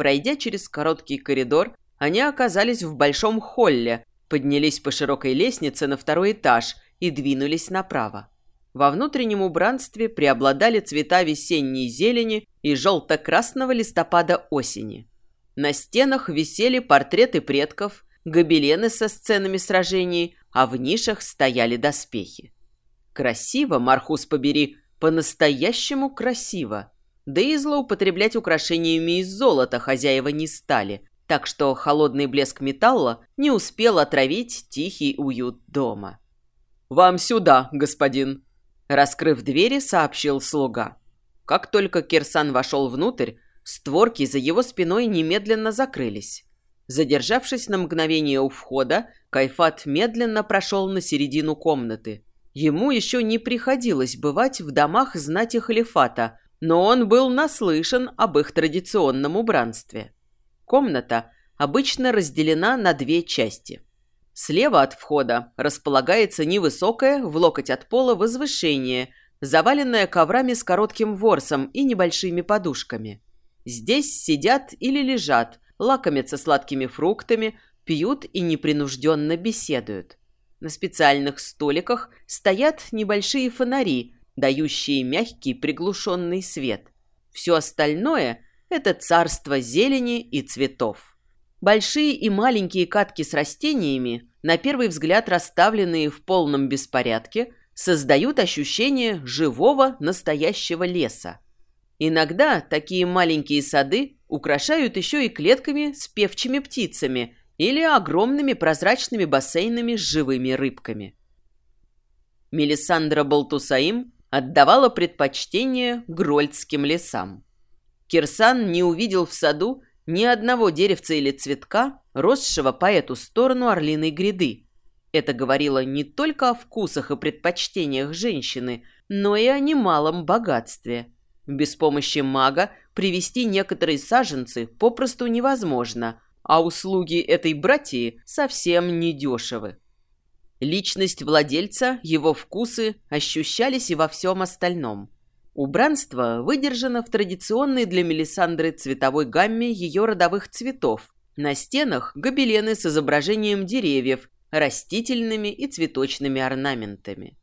Пройдя через короткий коридор, они оказались в большом холле, поднялись по широкой лестнице на второй этаж и двинулись направо. Во внутреннем убранстве преобладали цвета весенней зелени и желто-красного листопада осени. На стенах висели портреты предков, гобелены со сценами сражений, а в нишах стояли доспехи. Красиво, Мархус побери, по-настоящему красиво. Да и злоупотреблять украшениями из золота хозяева не стали, так что холодный блеск металла не успел отравить тихий уют дома. «Вам сюда, господин!» Раскрыв двери, сообщил слуга. Как только Кирсан вошел внутрь, створки за его спиной немедленно закрылись. Задержавшись на мгновение у входа, Кайфат медленно прошел на середину комнаты. Ему еще не приходилось бывать в домах знати халифата, но он был наслышан об их традиционном убранстве. Комната обычно разделена на две части. Слева от входа располагается невысокое, в локоть от пола, возвышение, заваленное коврами с коротким ворсом и небольшими подушками. Здесь сидят или лежат, лакомятся сладкими фруктами, пьют и непринужденно беседуют. На специальных столиках стоят небольшие фонари, дающие мягкий приглушенный свет. Все остальное – это царство зелени и цветов. Большие и маленькие катки с растениями, на первый взгляд расставленные в полном беспорядке, создают ощущение живого настоящего леса. Иногда такие маленькие сады украшают еще и клетками с певчими птицами или огромными прозрачными бассейнами с живыми рыбками. Мелисандра Балтусаим отдавала предпочтение грольдским лесам. Кирсан не увидел в саду ни одного деревца или цветка, росшего по эту сторону орлиной гряды. Это говорило не только о вкусах и предпочтениях женщины, но и о немалом богатстве. Без помощи мага привести некоторые саженцы попросту невозможно, а услуги этой братьи совсем недешевы. Личность владельца, его вкусы ощущались и во всем остальном. Убранство выдержано в традиционной для Мелисандры цветовой гамме ее родовых цветов. На стенах гобелены с изображением деревьев, растительными и цветочными орнаментами.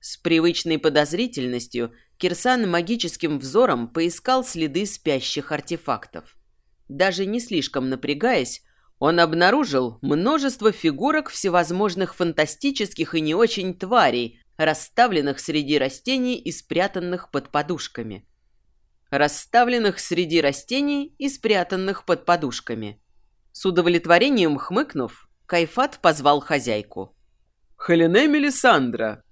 С привычной подозрительностью Кирсан магическим взором поискал следы спящих артефактов. Даже не слишком напрягаясь, он обнаружил множество фигурок всевозможных фантастических и не очень тварей, расставленных среди растений и спрятанных под подушками. Расставленных среди растений и спрятанных под подушками. С удовлетворением хмыкнув, Кайфат позвал хозяйку. «Халине Мелисандра!»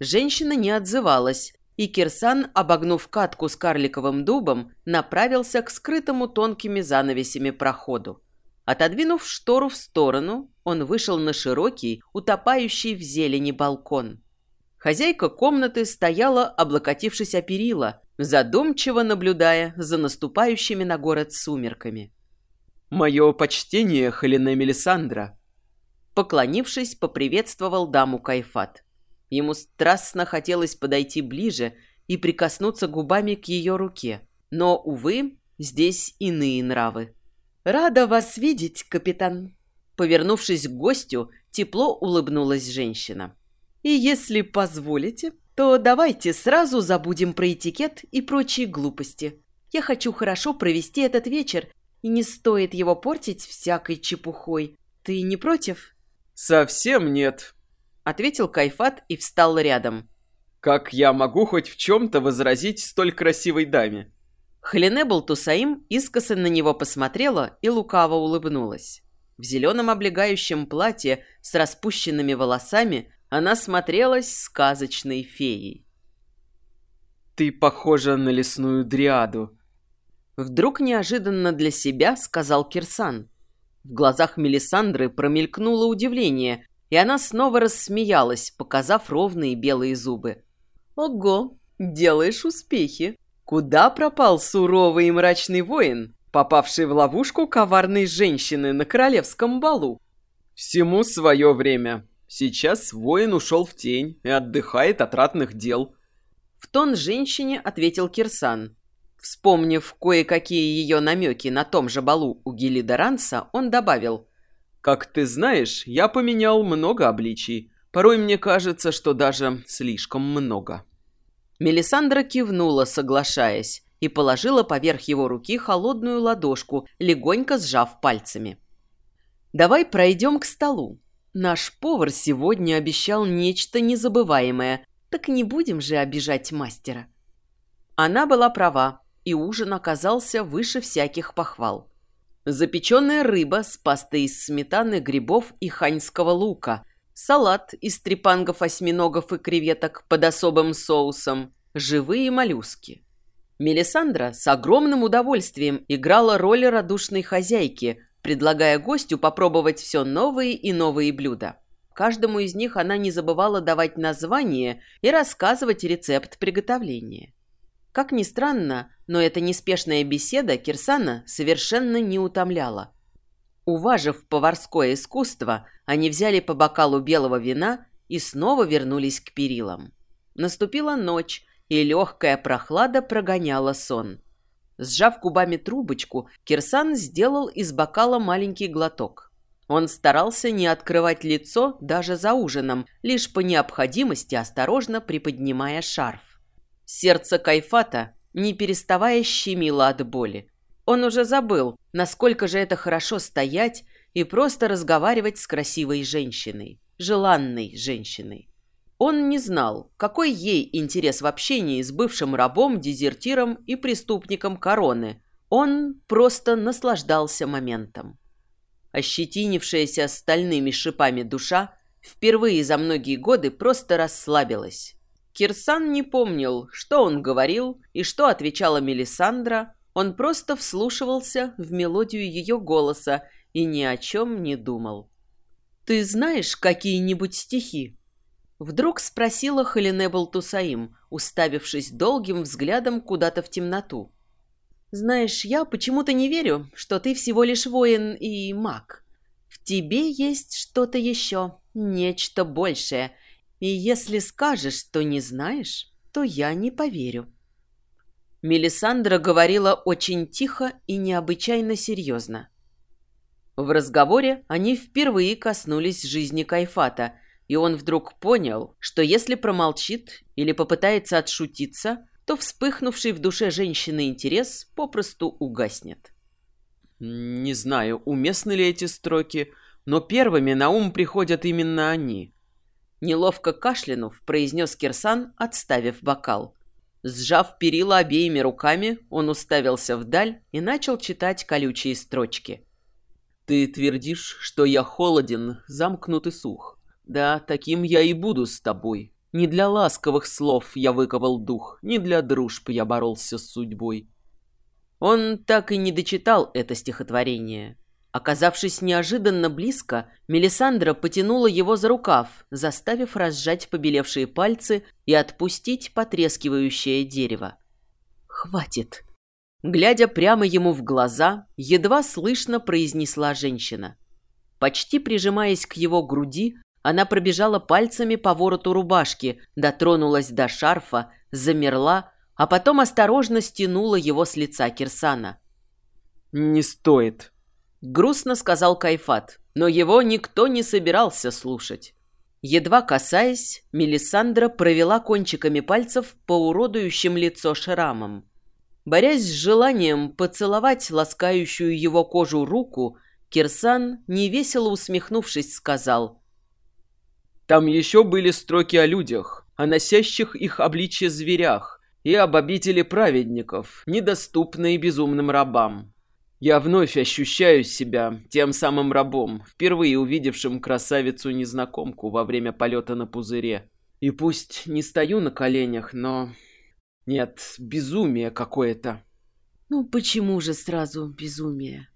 Женщина не отзывалась, и Кирсан, обогнув катку с карликовым дубом, направился к скрытому тонкими занавесями проходу. Отодвинув штору в сторону, он вышел на широкий, утопающий в зелени балкон. Хозяйка комнаты стояла, облокотившись о перила, задумчиво наблюдая за наступающими на город сумерками. «Мое почтение, Халина Мелисандра!» Поклонившись, поприветствовал даму Кайфат. Ему страстно хотелось подойти ближе и прикоснуться губами к ее руке. Но, увы, здесь иные нравы. «Рада вас видеть, капитан!» Повернувшись к гостю, тепло улыбнулась женщина. «И если позволите, то давайте сразу забудем про этикет и прочие глупости. Я хочу хорошо провести этот вечер, и не стоит его портить всякой чепухой. Ты не против?» «Совсем нет», — ответил Кайфат и встал рядом. «Как я могу хоть в чем-то возразить столь красивой даме?» Халине Балтусаим искоса на него посмотрела и лукаво улыбнулась. В зеленом облегающем платье с распущенными волосами она смотрелась сказочной феей. «Ты похожа на лесную дриаду», — вдруг неожиданно для себя сказал Кирсан. В глазах Мелисандры промелькнуло удивление, и она снова рассмеялась, показав ровные белые зубы. «Ого, делаешь успехи!» Куда пропал суровый и мрачный воин, попавший в ловушку коварной женщины на королевском балу? Всему свое время. Сейчас воин ушел в тень и отдыхает от ратных дел. В тон женщине ответил Кирсан. Вспомнив кое-какие ее намеки на том же балу у Гелида Ранса, он добавил «Как ты знаешь, я поменял много обличий. Порой мне кажется, что даже слишком много». Мелисандра кивнула, соглашаясь, и положила поверх его руки холодную ладошку, легонько сжав пальцами. «Давай пройдем к столу. Наш повар сегодня обещал нечто незабываемое, так не будем же обижать мастера». Она была права и ужин оказался выше всяких похвал. Запеченная рыба с пастой из сметаны, грибов и ханьского лука, салат из трепангов, осьминогов и креветок под особым соусом, живые моллюски. Мелисандра с огромным удовольствием играла роль радушной хозяйки, предлагая гостю попробовать все новые и новые блюда. Каждому из них она не забывала давать название и рассказывать рецепт приготовления. Как ни странно, но эта неспешная беседа Кирсана совершенно не утомляла. Уважив поварское искусство, они взяли по бокалу белого вина и снова вернулись к перилам. Наступила ночь, и легкая прохлада прогоняла сон. Сжав губами трубочку, Кирсан сделал из бокала маленький глоток. Он старался не открывать лицо даже за ужином, лишь по необходимости осторожно приподнимая шарф. Сердце Кайфата, не переставая, щемило от боли. Он уже забыл, насколько же это хорошо стоять и просто разговаривать с красивой женщиной, желанной женщиной. Он не знал, какой ей интерес в общении с бывшим рабом, дезертиром и преступником короны. Он просто наслаждался моментом. Ощетинившаяся стальными шипами душа впервые за многие годы просто расслабилась. Кирсан не помнил, что он говорил и что отвечала Мелисандра. Он просто вслушивался в мелодию ее голоса и ни о чем не думал. «Ты знаешь какие-нибудь стихи?» Вдруг спросила Халинебл Тусаим, уставившись долгим взглядом куда-то в темноту. «Знаешь, я почему-то не верю, что ты всего лишь воин и маг. В тебе есть что-то еще, нечто большее, и если скажешь, что не знаешь, то я не поверю». Мелисандра говорила очень тихо и необычайно серьезно. В разговоре они впервые коснулись жизни Кайфата, и он вдруг понял, что если промолчит или попытается отшутиться, то вспыхнувший в душе женщины интерес попросту угаснет. «Не знаю, уместны ли эти строки, но первыми на ум приходят именно они. Неловко кашлянув, произнес Кирсан, отставив бокал. Сжав перила обеими руками, он уставился вдаль и начал читать колючие строчки. «Ты твердишь, что я холоден, замкнут и сух. Да, таким я и буду с тобой. Не для ласковых слов я выковал дух, не для дружб я боролся с судьбой». Он так и не дочитал это стихотворение. Оказавшись неожиданно близко, Мелисандра потянула его за рукав, заставив разжать побелевшие пальцы и отпустить потрескивающее дерево. «Хватит!» Глядя прямо ему в глаза, едва слышно произнесла женщина. Почти прижимаясь к его груди, она пробежала пальцами по вороту рубашки, дотронулась до шарфа, замерла, а потом осторожно стянула его с лица Кирсана. «Не стоит», Грустно сказал Кайфат, но его никто не собирался слушать. Едва касаясь, Мелисандра провела кончиками пальцев по уродующим лицо шрамам. Борясь с желанием поцеловать ласкающую его кожу руку, Кирсан, невесело усмехнувшись, сказал. «Там еще были строки о людях, о носящих их обличье зверях и об обители праведников, недоступные безумным рабам. Я вновь ощущаю себя тем самым рабом, впервые увидевшим красавицу-незнакомку во время полета на пузыре. И пусть не стою на коленях, но... Нет, безумие какое-то. «Ну почему же сразу безумие?»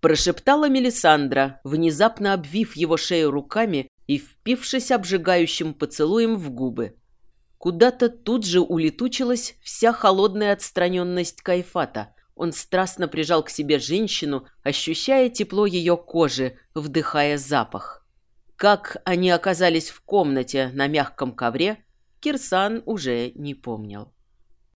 Прошептала Мелисандра, внезапно обвив его шею руками и впившись обжигающим поцелуем в губы. Куда-то тут же улетучилась вся холодная отстраненность Кайфата – он страстно прижал к себе женщину, ощущая тепло ее кожи, вдыхая запах. Как они оказались в комнате на мягком ковре, Кирсан уже не помнил.